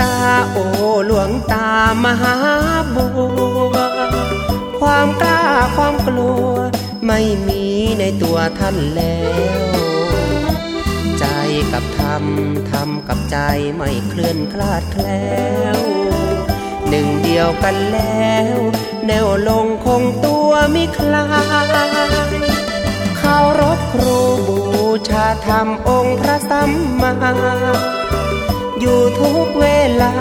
ตาโอหลวงตามหาบัว ความกล้าความกลัว ไม่มีในตัวท่านแล้ว ใจกับธรรมธรรมกับใจไม่เคลื่อนคลาดแคล้วหนึ่งเดียวกันแล้ว แนวลงคงตัวมิคลายเคารพครูบูชาธรรมองค์พระสัมมา อยู่ทุกเวลา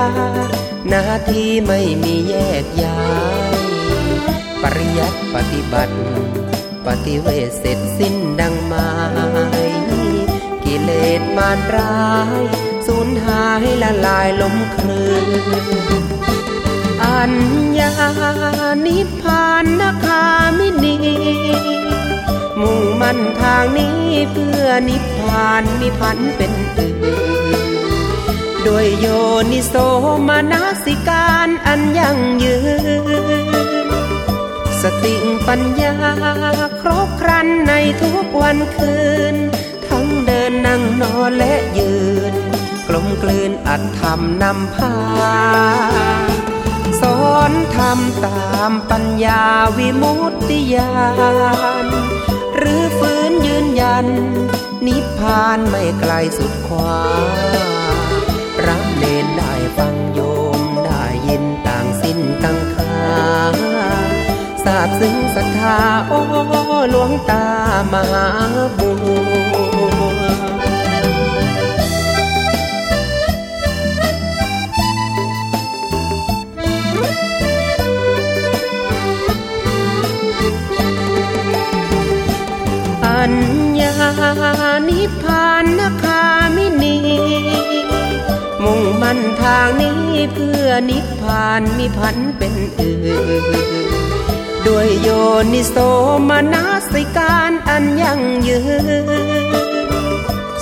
นาทีไม่มีแยกย้าย ปริยัติปฏิบัติ ปฏิเวทเสร็จสิ้นดังหมายกิเลสมารร้ายสูญหายละลายลมคลืนอัญญานิพพานนาคามินี มุ่งมั่นทางนี้เพื่อนิพพานมิพันเป็นอื่น ด้วยโยนิโสมนสิการอันยั่งยืน สติปัญญาครบครันในทุกวันคืน ทั้งเดินนั่งนอนและยืน กลมกลืนอัดทำนำพา สอนทำตามปัญญาวิมุตติญาณหรือฝืนยืนยัน นิพพานไม่ไกลสุดขวารับเนนได้ฟังโยมได้ยินต่างสิ้นกังขาทราบซึ้งศรัทธาโอ้หลวงตามหาบัวอัญญานิพพานนาคามินี มั่นทางนี้เพื่อนิพพานมิพันเป็นอื่นด้วยโยนิโสมนสิการอันยั่งยืน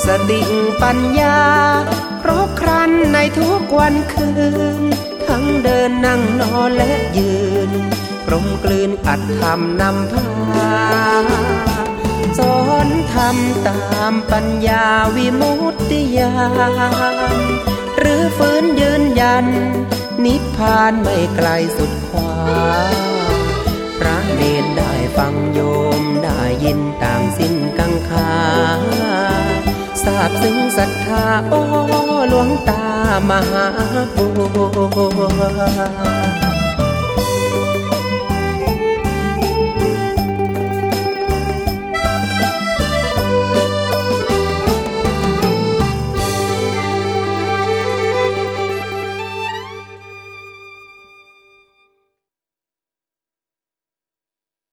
สติปัญญาครบครันในทุกวันคืน ทั้งเดินนั่งนอนและยืนกลมกลืนอัดทำนำพาสอนทำตามปัญญาวิมุตติญาณ รือฟื้นยืนยัน นิพพานไม่ไกลสุดขวาพระเนนได้ฟังโยมได้ยินต่างสิ้นกังขาทราบซึ้งศรัทธาโอ้หลวงตามหาบัว